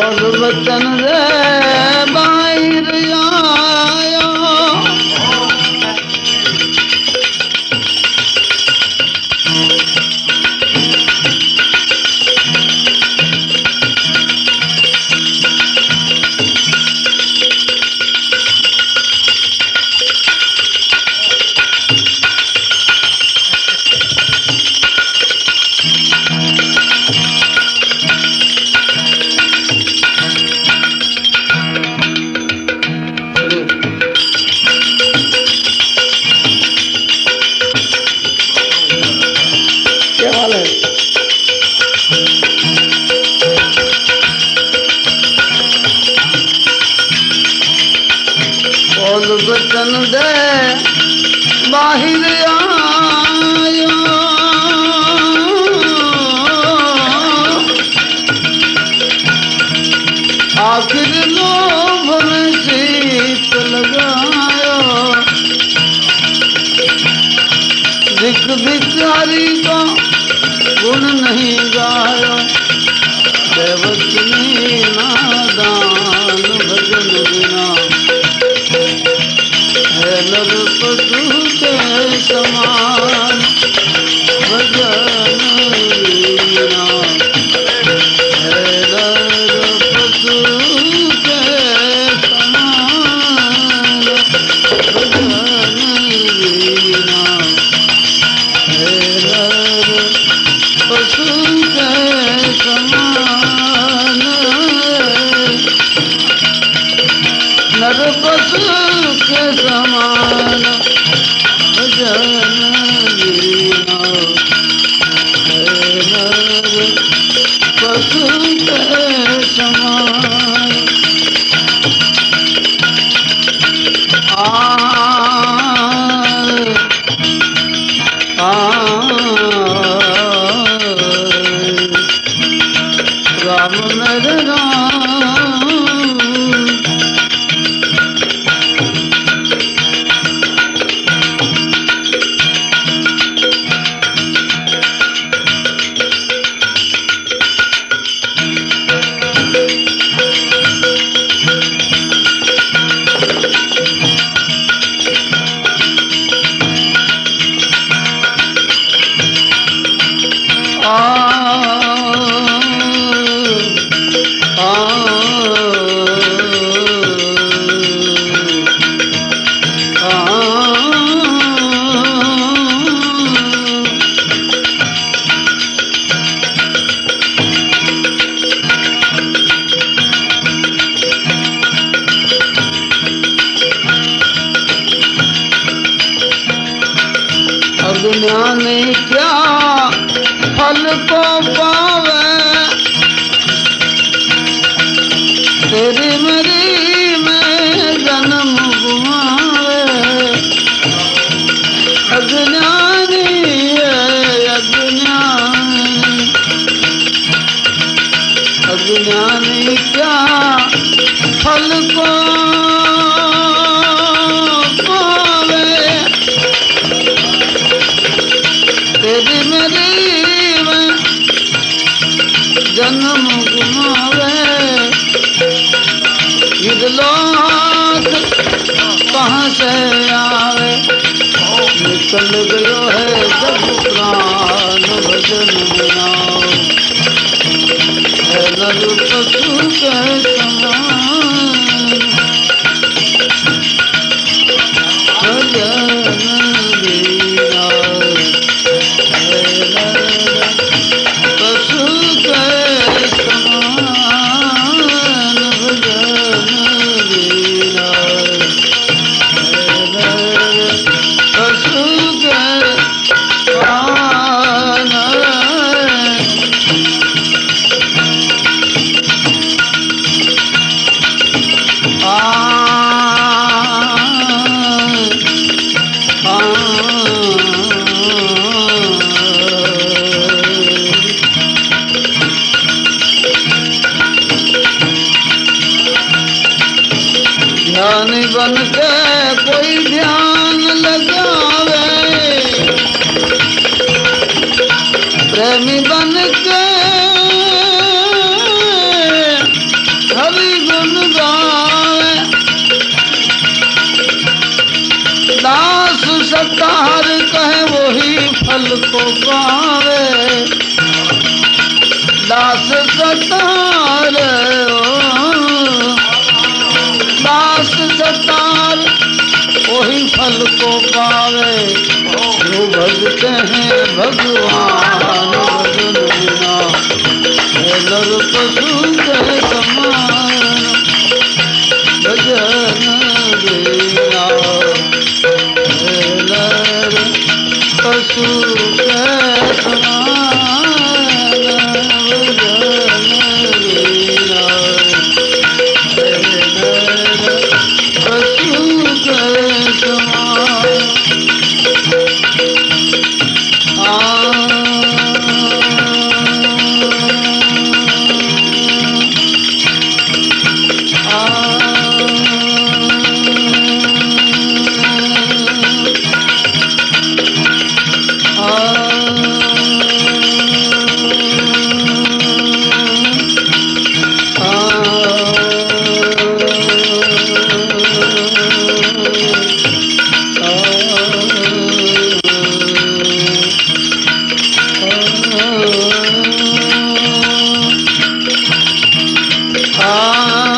Bozulup canı बचन दे, बाहिर आयो। आखिर लोभ में शीत लगायो। भिक भिखारी का गुण नहीं गायो मेरी में जन्म गुमावे अज्ञानी है अज्ञानी अज्ञानी क्या फल तेरी से आवे। निकल गयो है सब प्राण भजन बनाओ नर पशु के Ah.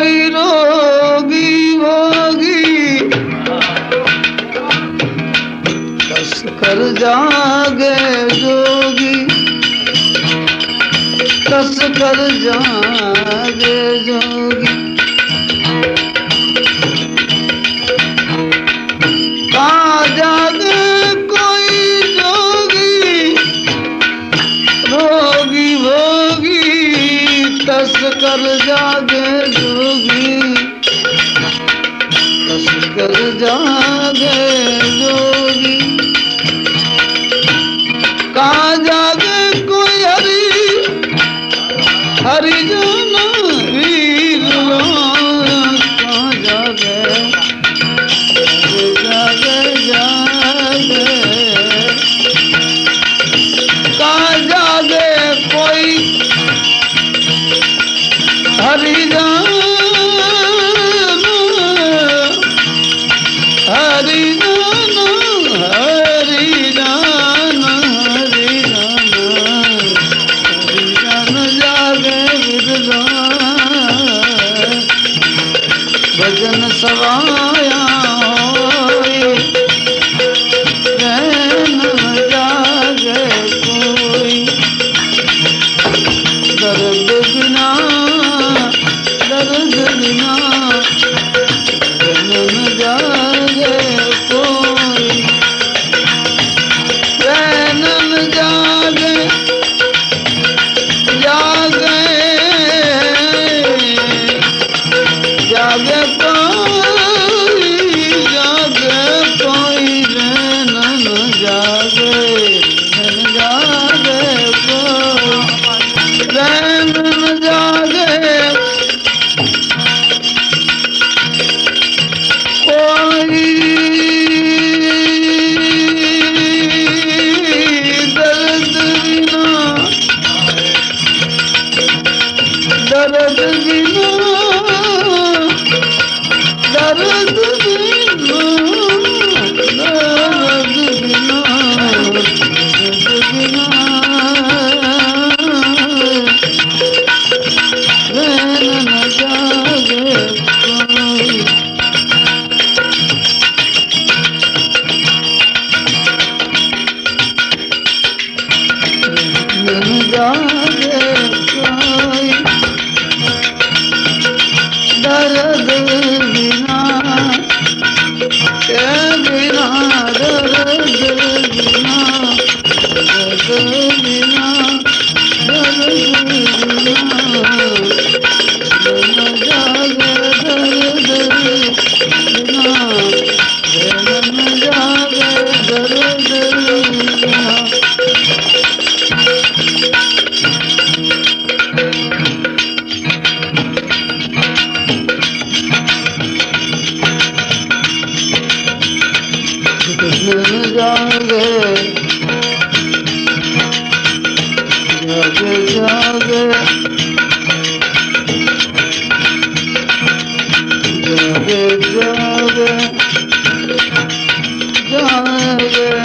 रोगी कस कर जागे जोगी। कस कर जागे जोगी। गगन शरद बिना बिना மலவே